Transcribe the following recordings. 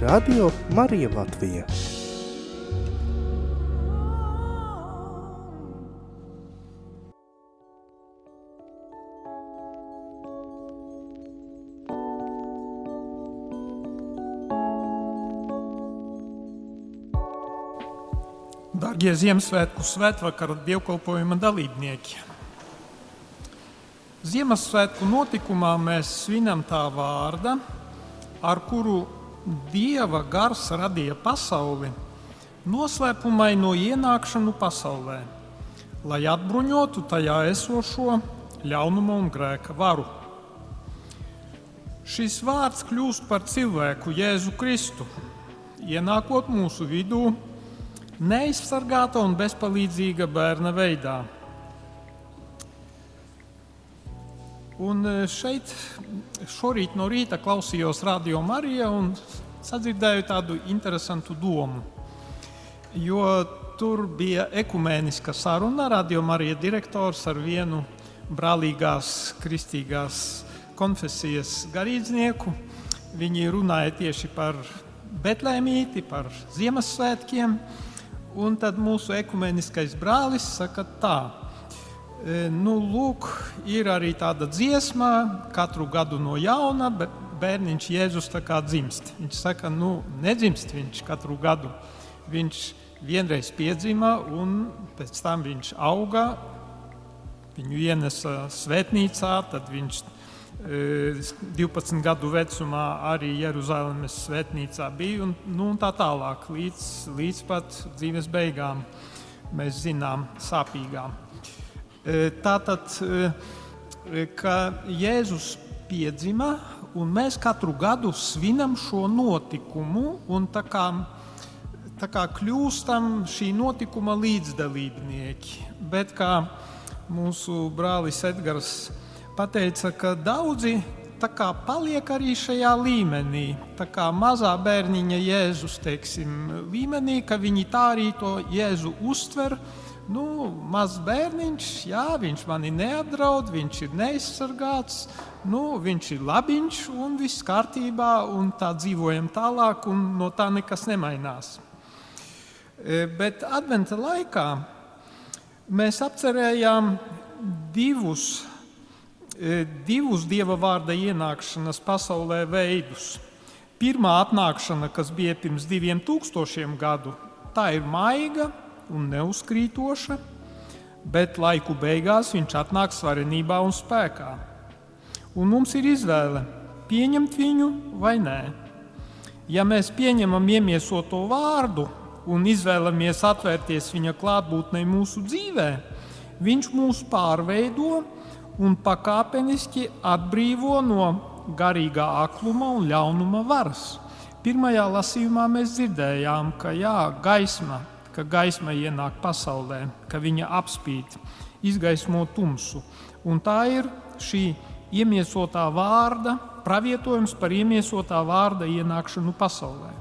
Radio Marija Latvija. Darbie Ziemassvētku svētvakarā dievkalpojuma dalībnieki. Ziemassvētku notikumā mēs svinam tā vārda, ar kuru Dieva gars radīja pasauli, noslēpumaino ienākšanu pasaulē, lai atbruņotu tajā esošo ļaunuma un grēka varu. Šis vārds kļūst par cilvēku Jēzu Kristu, ienākot mūsu vidū neizsargāta un bezpalīdzīga bērna veidā. Un šeit šorīt no rīta klausījos Radio Mariju un sadzirdēju tādu interesantu domu. Jo tur bija ekumēniska saruna Radio Marija direktors ar vienu brālīgās kristīgās konfesijas garīdznieku. Viņi runāja tieši par Betlēmīti, par Ziemassvētkiem. Un tad mūsu ekumeniskais brālis saka tā, Nu, lūk, ir arī tāda dziesma, katru gadu no jauna, bet bērniņš Jēzus dzimst. Viņš saka, nu, nedzimst viņš katru gadu. Viņš vienreiz piedzima, un pēc tam viņš auga, viņu ienesa svētnīcā, tad viņš 12 gadu vecumā arī Jeruzalemes svētnīcā bija, un, nu, un tā tālāk, līdz, līdz pat dzīves beigām mēs zinām sāpīgām. Tātad, ka Jēzus piedzima, un mēs katru gadu svinam šo notikumu, un tā kā, tā kā kļūstam šī notikuma līdzdalībnieki. Bet kā mūsu brālis Edgars teica, ka daudzi kā, paliek arī šajā līmenī, tā kā mazā bērniņa Jēzus teiksim, līmenī, ka viņi tā arī to Jēzu uztver nu, mazs bērniņš, jā, viņš mani neapdraud, viņš ir neaizsargāts, nu, viņš ir labiņš un viss kārtībā, un tā dzīvojam tālāk, un no tā nekas nemainās. E, bet adventa laikā mēs apcerējām divus, e, divus dieva vārda ienākšanas pasaulē veidus. Pirmā atnākšana, kas bija pirms diviem tūkstošiem gadu, tā ir maiga, un neuzkrītoša, bet laiku beigās viņš atnāk svarenībā un spēkā. Un mums ir izvēle pieņemt viņu vai nē. Ja mēs pieņemam iemiesoto vārdu un izvēlamies atvērties viņa klātbūtnei mūsu dzīvē, viņš mūs pārveido un pakāpeniski atbrīvo no garīgā akluma un ļaunuma varas. Pirmajā lasījumā mēs dzirdējām, ka jā, gaisma ka gaisma ienāk pasaulē, ka viņa apspīd, izgaismo tumsu. Un tā ir šī iemiesotā vārda, pravietojums par iemiesotā vārda ienākšanu pasaulē.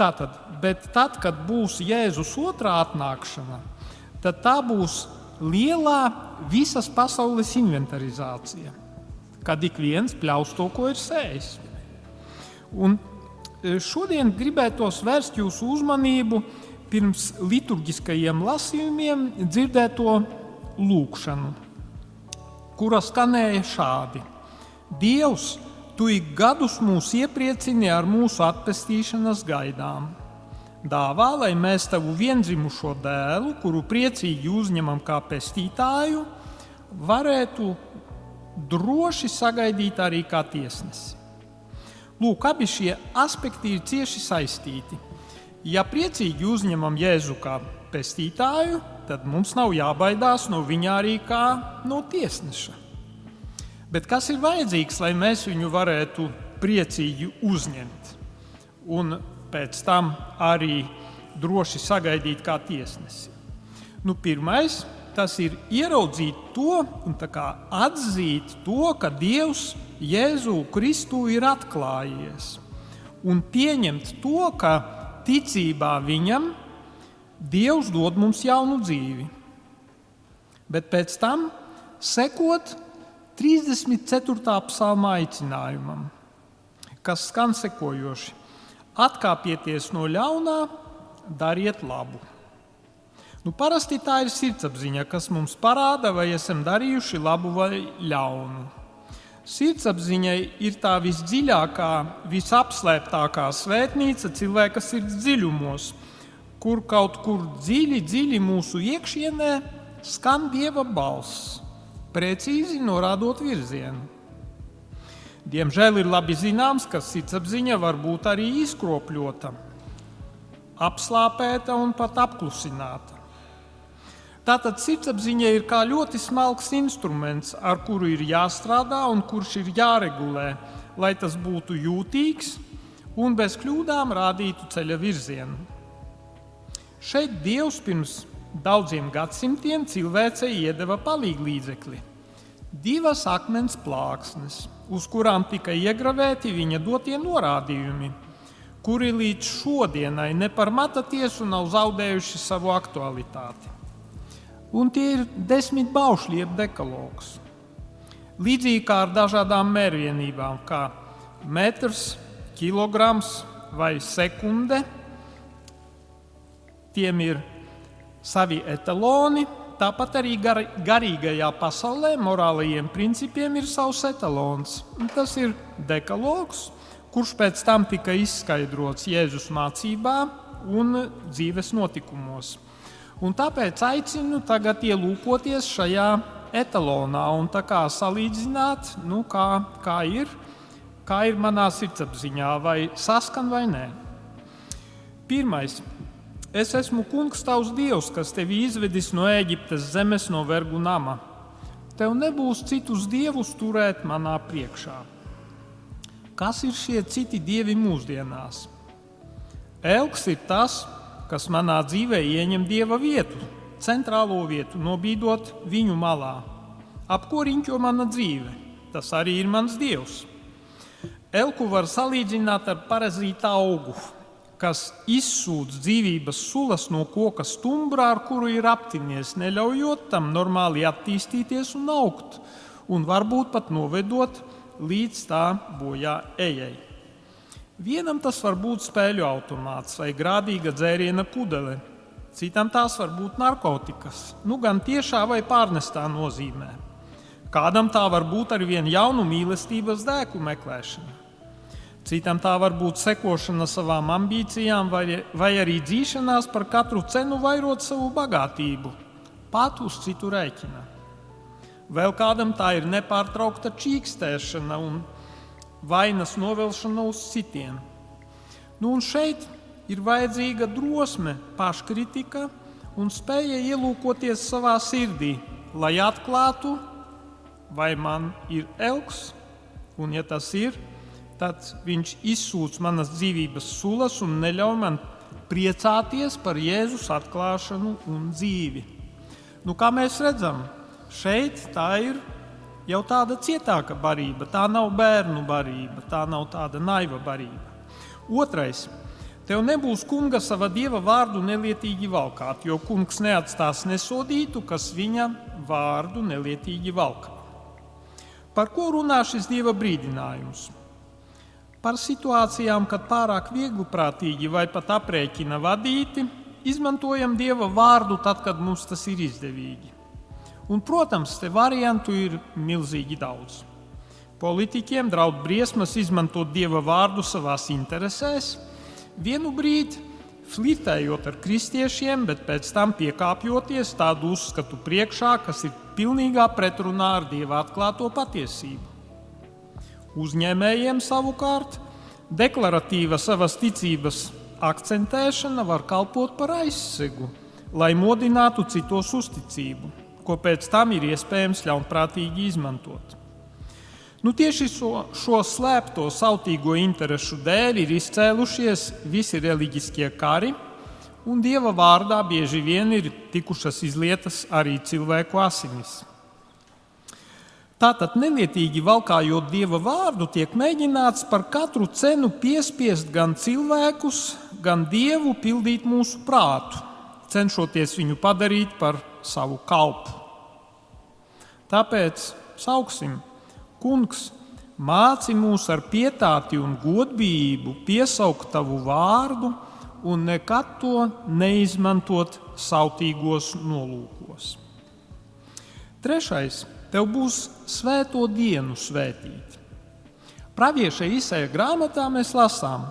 Tātad, bet tad, kad būs Jēzus otrā atnākšana, tad tā būs lielā visas pasaules inventarizācija, kad ik viens pļaus to, ko ir sējis. Un e, šodien gribētos vērst jūsu uzmanību pirms liturģiskajiem lasījumiem dzirdēto lūkšanu, kura skanēja šādi: Dievs, tu ik gadus mūs iepriecini ar mūsu atpestīšanas gaidām. Dāvā, lai mēs tavu vienzimušo dēlu, kuru priecīgi uzņemam kā pestītāju, varētu droši sagaidīt arī kā tiesnesi. Lūk, abi šie aspekti ir cieši saistīti. Ja priecīgi uzņemam Jēzu kā pestītāju, tad mums nav jābaidās no viņa arī kā no tiesneša. Bet kas ir vajadzīgs, lai mēs viņu varētu priecīgi uzņemt? Un pēc tam arī droši sagaidīt kā tiesnesi. Nu, pirmais tas ir ieraudzīt to un atzīt to, ka Dievs Jēzu Kristu ir atklājies. Un pieņemt to, ka ticībā viņam Dievs dod mums jaunu dzīvi. Bet pēc tam sekot 34. psalma aicinājumam, kas skan sekojoši: Atkāpieties no ļaunā, dariet labu. Nu, parasti tā ir sirdsapziņa, kas mums parāda, vai esam darījuši labu vai ļaunu. Sirdsapziņai ir tā visdziļākā, visapslēptākā svētnīca cilvēka sirds dziļumos, kur kaut kur dziļi, dziļi mūsu iekšienē skan dieva balss, precīzi norādot virzienu. Diemžēl ir labi zināms, ka sirdsapziņa var būt arī izkropļota, apslāpēta un pat apklusināta. Tātad sirdsapziņa ir kā ļoti smalks instruments, ar kuru ir jāstrādā un kurš ir jāregulē, lai tas būtu jūtīgs un bez kļūdām rādītu ceļa virzienu. Šeit Dievs pirms daudziem gadsimtiem cilvēcei iedeva palīglīdzekli - divas akmens plāksnes, uz kurām tika iegravēti viņa dotie norādījumi, kuri līdz šodienai ne par mata tiesu nav zaudējuši savu aktualitāti un tie ir desmit baušļi, jeb dekalogs. Līdzīgi kā ar dažādām mērvienībām, kā metrs, kilograms vai sekunde, tiem ir savi etaloni. Tāpat arī gar, garīgajā pasaulē morālajiem principiem ir savs etalons. Tas ir dekalogs, kurš pēc tam tika izskaidrots Jēzus mācībā un dzīves notikumos. Un tāpēc aicinu tagad ielūkoties šajā etalonā un salīdzināt, nu, kā, kā, ir, kā ir manā sirdsapziņā, vai saskan vai nē. Pirmais. Es esmu kungs, tavs dievs, kas tevi izvedis no Eģiptes zemes, no vergu nama. Tev nebūs citus dievus turēt manā priekšā. Kas ir šie citi dievi mūsdienās? Elks ir tas, kas manā dzīvē ieņem dieva vietu, centrālo vietu, nobīdot viņu malā. Ap ko riņķo mana dzīve? Tas arī ir mans dievs. Elku var salīdzināt ar parazītu augu, kas izsūdz dzīvības sulas no koka stumbrā, ar kuru ir aptinies, neļaujot tam normāli attīstīties un augt, un varbūt pat novedot līdz tā bojā ejai. Vienam tas var būt spēļu automāts vai grādīga dzēriena pudele, citam tās var būt narkotikas, nu gan tiešā vai pārnestā nozīmē. Kādam tā var būt ar vienu jaunu mīlestības dēku meklēšana. Citam tā var būt sekošana savām ambīcijām, vai, vai arī dzīšanās par katru cenu vairot savu bagātību, pat uz citu rēķina. Vēl kādam tā ir nepārtraukta čīkstēšana un vainas novelšana uz citiem. Nu, un šeit ir vajadzīga drosme, paškritika un spēja ielūkoties savā sirdī, lai atklātu, vai man ir elks, un ja tas ir, tad viņš izsūc manas dzīvības sulas un neļauj man priecāties par Jēzus atklāšanu un dzīvi. Nu, kā mēs redzam, šeit tā ir jau tāda cietāka barība. Tā nav bērnu barība, tā nav tāda naiva barība. Otrais. Tev nebūs kunga sava dieva vārdu nelietīgi valkāt, jo kungs neatstās nesodītu, kas viņa vārdu nelietīgi valkā. Par ko runā šis dieva brīdinājums? Par situācijām, kad pārāk viegli prātīgi vai pat aprēķina vadīti, izmantojam dieva vārdu tad, kad mums tas ir izdevīgi. Un, protams, te variantu ir milzīgi daudz. Politiķiem draud briesmas izmantot dieva vārdu savās interesēs, vienu brīdi flirtējot ar kristiešiem, bet pēc tam piekāpjoties tādu uzskatu priekšā, kas ir pilnīgā pretrunā ar dieva atklāto patiesību. Uzņēmējiem savukārt deklaratīva savas ticības akcentēšana var kalpot par aizsegu, lai modinātu citos uzticību ko pēc tam ir iespējams ļaunprātīgi izmantot. Nu, tieši šo, šo slēpto sautīgo interesu dēļ ir izcēlušies visi reliģiskie kari, un dieva vārdā bieži vien ir tikušas izlietas arī cilvēku asinis. Tātad nelietīgi valkājot dieva vārdu, tiek mēģināts par katru cenu piespiest gan cilvēkus, gan dievu pildīt mūsu prātu, cenšoties viņu padarīt par savu kalpu. Tāpēc sauksim, Kungs, māci mūs ar pietāti un godību piesaukt tavu vārdu un nekad to neizmantot sautīgos nolūkos. Trešais tev būs svēto dienu svētīt. Pravieša izsēja grāmatā mēs lasām,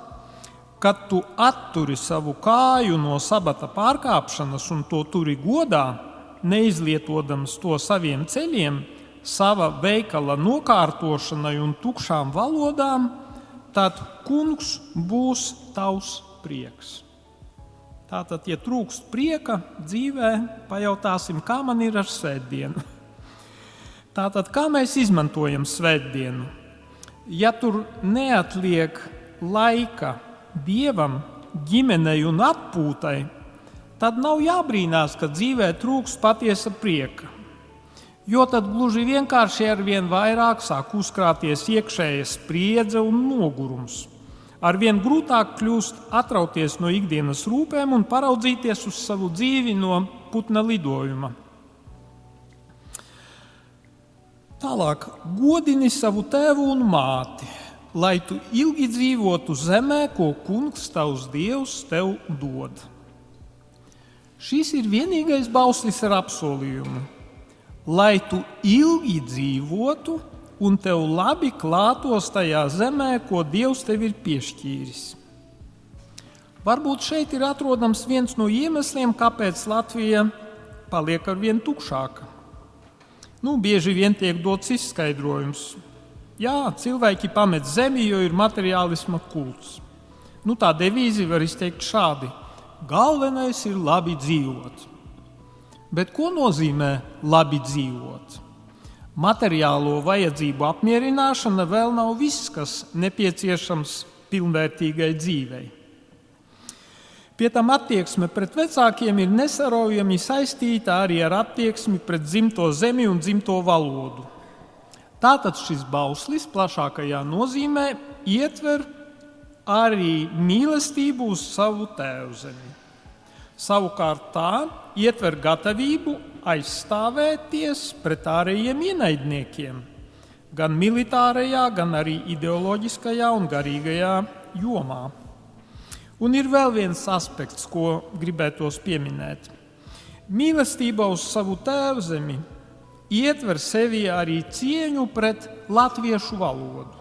kad tu atturi savu kāju no sabata pārkāpšanas un to turi godā, neizlietodams to saviem ceļiem, sava veikala nokārtošanai un tukšām valodām, tad kungs būs tavs prieks. Tātad, ja trūkst prieka dzīvē, pajautāsim, kā man ir ar svētdienu. Tātad, kā mēs izmantojam svētdienu? Ja tur neatliek laika dievam, ģimenei un atpūtai, tad nav jābrīnās, ka dzīvē trūks patiesa prieka. Jo tad gluži vienkārši ar vien vairāk sāk uzkrāties iekšēja spriedze un nogurums. Arvien grūtāk kļūst atrauties no ikdienas rūpēm un paraudzīties uz savu dzīvi no putna lidojuma. Tālāk, godini savu tēvu un māti, lai tu ilgi dzīvotu zemē, ko kungs tavs dievs tev dod. Šis ir vienīgais bauslis ar apsolījumu, lai tu ilgi dzīvotu un tev labi klātos tajā zemē, ko dievs tev ir piešķīris. Varbūt šeit ir atrodams viens no iemesliem, kāpēc Latvija paliek ar vien tukšāka. Nu, bieži vien tiek dots izskaidrojums. Jā, cilvēki pamet zemi, jo ir materiālisma kults. Nu, tā devīze var izteikt šādi: Galvenais ir labi dzīvot. Bet ko nozīmē labi dzīvot? Materiālo vajadzību apmierināšana vēl nav viss, kas nepieciešams pilnvērtīgai dzīvei. Pie tam attieksme pret vecākiem ir nesaraujami saistīta arī ar attieksmi pret dzimto zemi un dzimto valodu. Tātad šis bauslis plašākajā nozīmē ietver arī mīlestību uz savu tēvu zemi. Savukārt tā ietver gatavību aizstāvēties pret ārējiem ienaidniekiem, gan militārajā, gan arī ideoloģiskajā un garīgajā jomā. Un ir vēl viens aspekts, ko gribētos pieminēt. Mīlestība uz savu tēvu zemi ietver sevi arī cieņu pret latviešu valodu.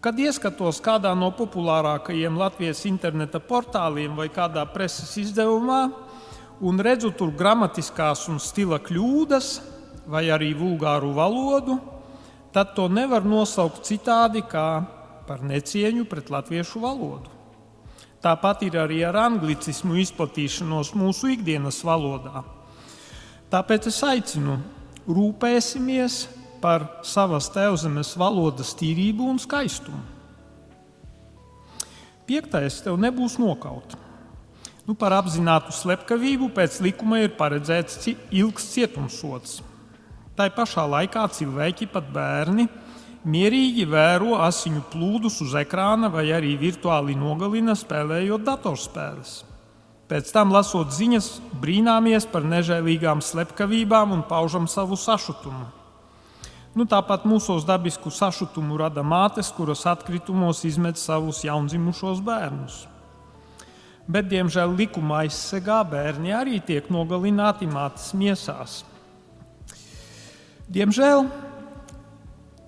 Kad ieskatos kādā no populārākajiem Latvijas interneta portāliem vai kādā preses izdevumā un redzu tur gramatiskās un stila kļūdas vai arī vulgāru valodu, tad to nevar nosaukt citādi kā par necieņu pret latviešu valodu. Tāpat ir arī ar anglicismu izplatīšanos mūsu ikdienas valodā. Tāpēc es aicinu, rūpēsimies par savas tevzemes valodas tīrību un skaistumu. Piektais, tev nebūs nokauts. Nu, par apzinātu slepkavību pēc likuma ir paredzēts ilgs cietumsots. Tā pašā laikā cilvēki, pat bērni, mierīgi vēro asiņu plūdus uz ekrāna vai arī virtuāli nogalina spēlējot datorspēles. Pēc tam, lasot ziņas, brīnāmies par nežēlīgām slepkavībām un paužam savu sašutumu. Nu, tāpat mūsos dabisku sašutumu rada mātes, kuras atkritumos izmet savus jaundzimušos bērnus. Bet, diemžēl, likuma aizsegā bērni arī tiek nogalināti mātes miesās. Diemžēl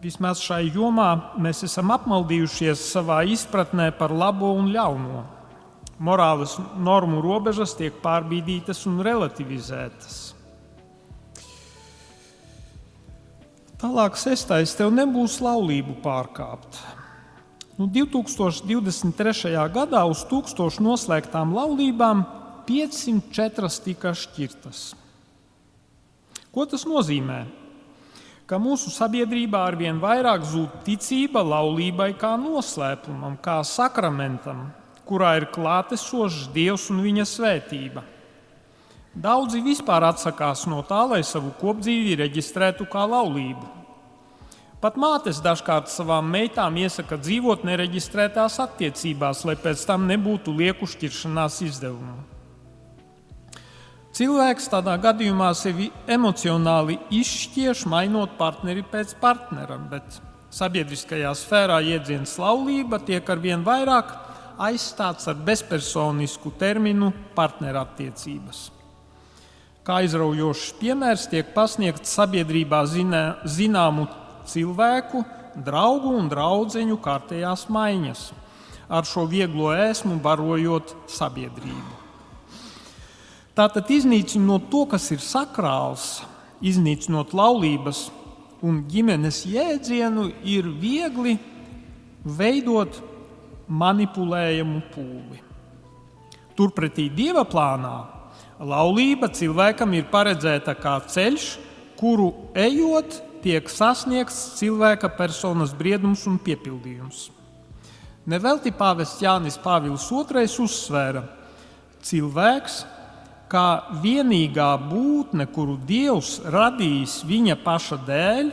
vismaz šai jomā mēs esam apmaldījušies savā izpratnē par labo un ļauno. Morāles normu robežas tiek pārbīdītas un relativizētas. Tālāk, sestais, tev nebūs laulību pārkāpt. Nu, 2023. gadā uz tūkstošu noslēgtām laulībām 504 tika šķirtas. Ko tas nozīmē? ka mūsu sabiedrībā arvien vairāk zūd ticība laulībai kā noslēpumam, kā sakramentam, kurā ir klātesošs Dievs un viņa svētība. Daudzi vispār atsakās no tā, lai savu kopdzīvi reģistrētu kā laulību. Pat mātes dažkārt savām meitām iesaka dzīvot nereģistrētās attiecībās, lai pēc tam nebūtu lieku šķiršanās izdevumu. Cilvēks tādā gadījumā sevi emocionāli izšķieš, mainot partneri pēc partnera, bet sabiedriskajā sfērā jēdziens laulība tiek arvien vairāk aizstāts ar bezpersonisku terminu partnerattiecības. Kā aizraujošs piemērs tiek pasniegts sabiedrībā zinā, zināmu cilvēku, draugu un draugu kārtējās maiņas, ar šo vieglo ēsmu barojot sabiedrību. Tātad iznīcinot to, kas ir sakrāls, iznīcinot laulības un ģimenes jēdzienu, ir viegli veidot manipulējumu pūli. Turpretī dieva plānā laulība cilvēkam ir paredzēta kā ceļš, kuru ejot, tiek sasniegts cilvēka personas briedums un piepildījums. Nevelti pāvests Jānis Pāvils II uzsvēra, ka cilvēks kā vienīgā būtne, kuru Dievs radījis viņa paša dēļ,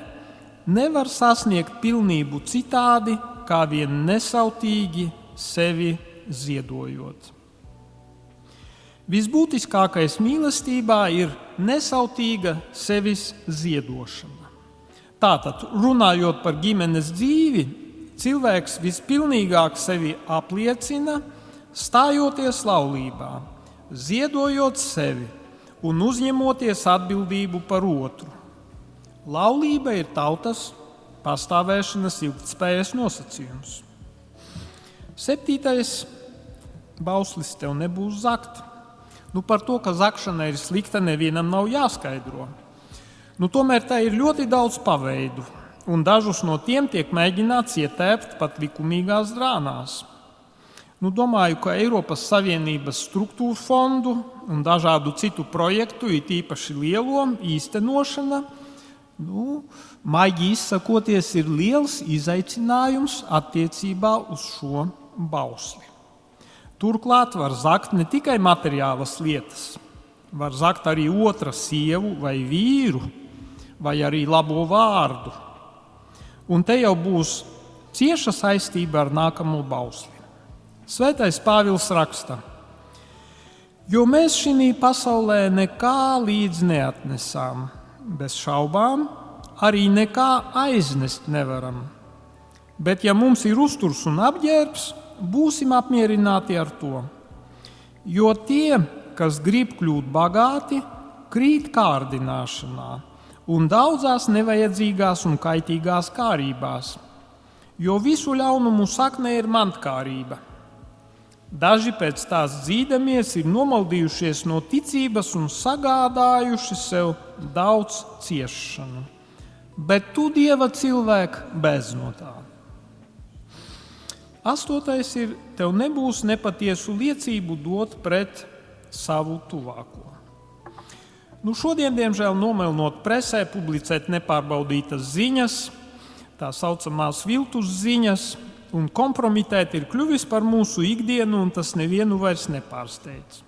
nevar sasniegt pilnību citādi, kā vien nesautīgi sevi ziedojot. Visbūtiskākais mīlestībā ir nesautīga sevis ziedošana. Tātad, runājot par ģimenes dzīvi, cilvēks vispilnīgāk sevi apliecina, stājoties laulībā ziedojot sevi un uzņemoties atbildību par otru. Laulība ir tautas pastāvēšanas ilgspējas nosacījums. Septītais bauslis tev nebūs zakt. Nu, par to, ka zakšana ir slikta, nevienam nav jāskaidro. Nu, tomēr tā ir ļoti daudz paveidu, un dažus no tiem tiek mēģināts ietēpt pat likumīgās drānās. Nu, domāju, ka Eiropas Savienības struktūra fondu un dažādu citu projektu, it īpaši lielo īstenošana, nu, maigi izsakoties, ir liels izaicinājums attiecībā uz šo bausli. Turklāt var zakt ne tikai materiālas lietas, var zakt arī otru sievu vai vīru, vai arī labo vārdu. Un te jau būs cieša saistība ar nākamo bausli. Svētais Pāvils raksta, jo mēs šī pasaulē nekā līdz neatnesām, bez šaubām arī nekā aiznest nevaram. Bet, ja mums ir uzturs un apģērbs, būsim apmierināti ar to. Jo tie, kas grib kļūt bagāti, krīt kārdināšanā un daudzās nevajadzīgās un kaitīgās kārībās, jo visu ļaunumu sakne ir mantkārība. Daži pēc tās dzīdamies ir nomaldījušies no ticības un sagādājuši sev daudz ciešanu. Bet tu, Dieva cilvēks, bez no tā. Astotais ir, tev nebūs nepatiesu liecību dot pret savu tuvāko. Nu, šodien, diemžēl, nomelnot presē, publicēt nepārbaudītas ziņas, tā saucamās viltus ziņas, un kompromitēt ir kļuvis par mūsu ikdienu, un tas nevienu vairs nepārsteidz.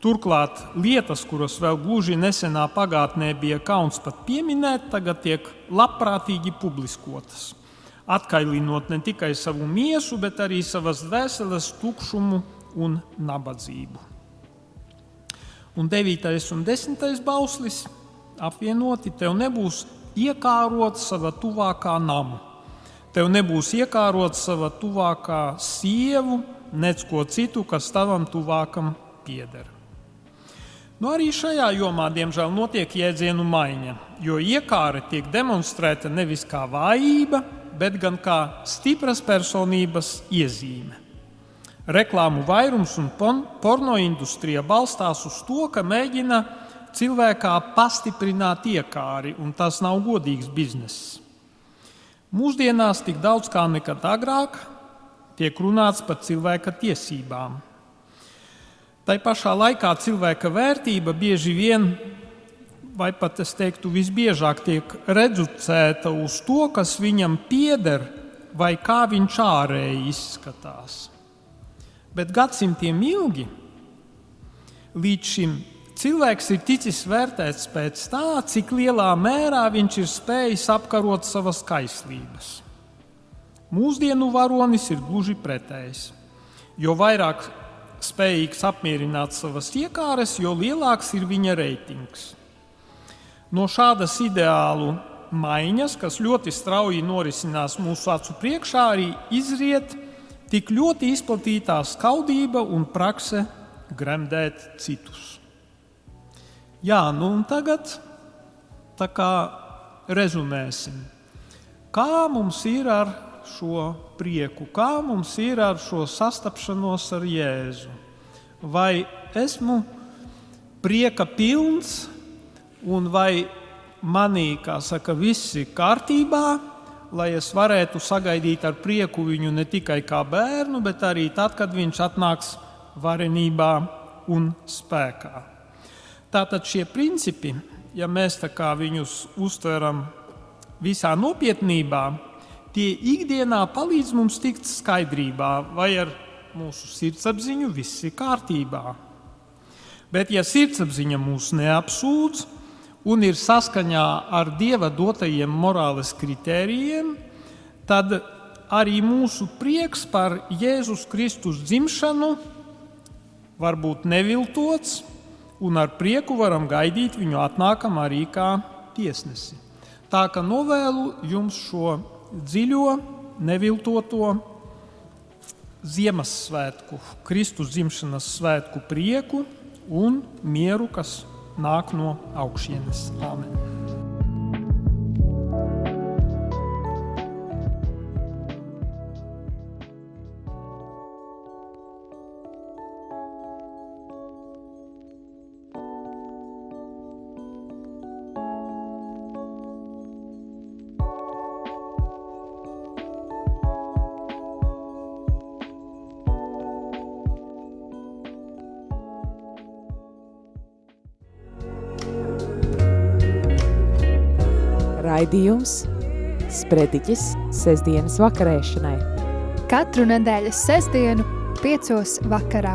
Turklāt lietas, kuras vēl gluži nesenā pagātnē bija kauns pat pieminēt, tagad tiek labprātīgi publiskotas, atkailinot ne tikai savu miesu, bet arī savas dvēseles tukšumu un nabadzību. Un 9. un 10. bauslis apvienoti tev nebūs iekārot savā tuvākā nama Tev nebūs iekārot sava tuvākā sievu, nec ko citu, kas tavam tuvākam pieder. Nu, arī šajā jomā, diemžēl, notiek jēdzienu maiņa, jo iekāre tiek demonstrēta nevis kā vājība, bet gan kā stipras personības iezīme. Reklāmu vairums un porno industrija balstās uz to, ka mēģina cilvēkā pastiprināt iekāri, un tas nav godīgs bizness. Mūsdienās tik daudz kā nekad agrāk tiek runāts par cilvēka tiesībām. Tā pašā laikā cilvēka vērtība bieži vien vai pat es teiktu, visbiežāk tiek reducēta uz to, kas viņam pieder vai kā viņš ārēji izskatās. Bet gadsimtiem ilgi līdz šim cilvēks ir ticis vērtēts pēc tā, cik lielā mērā viņš ir spējis apkarot savas kaislības. Mūsdienu varonis ir gluži pretējs. Jo vairāk spējīgs apmierināt savas iekāres, jo lielāks ir viņa reitings. No šādas ideālu maiņas, kas ļoti strauji norisinās mūsu acu priekšā, arī izriet tik ļoti izplatītā skaudība un prakse gremdēt citus. Jā, nu un tagad tā kā rezumēsim, kā mums ir ar šo prieku, kā mums ir ar šo sastapšanos ar Jēzu. Vai esmu prieka pilns, un vai manī, kā saka, viss ir kārtībā, lai es varētu sagaidīt ar prieku viņu ne tikai kā bērnu, bet arī tad, kad viņš atnāks varenībā un spēkā. Tātad šie principi, ja mēs viņus uztveram visā nopietnībā, tie ikdienā palīdz mums tikt skaidrībā, vai ar mūsu sirdsapziņu viss ir kārtībā. Bet, ja sirdsapziņa mūs neapsūdz un ir saskaņā ar dieva dotajiem morāles kritērijiem, tad arī mūsu prieks par Jēzus Kristus dzimšanu var būt neviltots, un ar prieku varam gaidīt viņu atnākam arī kā tiesnesi. Tā kā novēlu jums šo dziļo, neviltoto Ziemassvētku, Kristus dzimšanas svētku prieku un mieru, kas nāk no augšienes. Āmen! Raidījums Sprediķis sestdienas vakarēšanai. Katru nedēļas sestdienu piecos vakarā.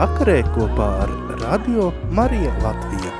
Vakarē kopā ar Radio Marija Latvija.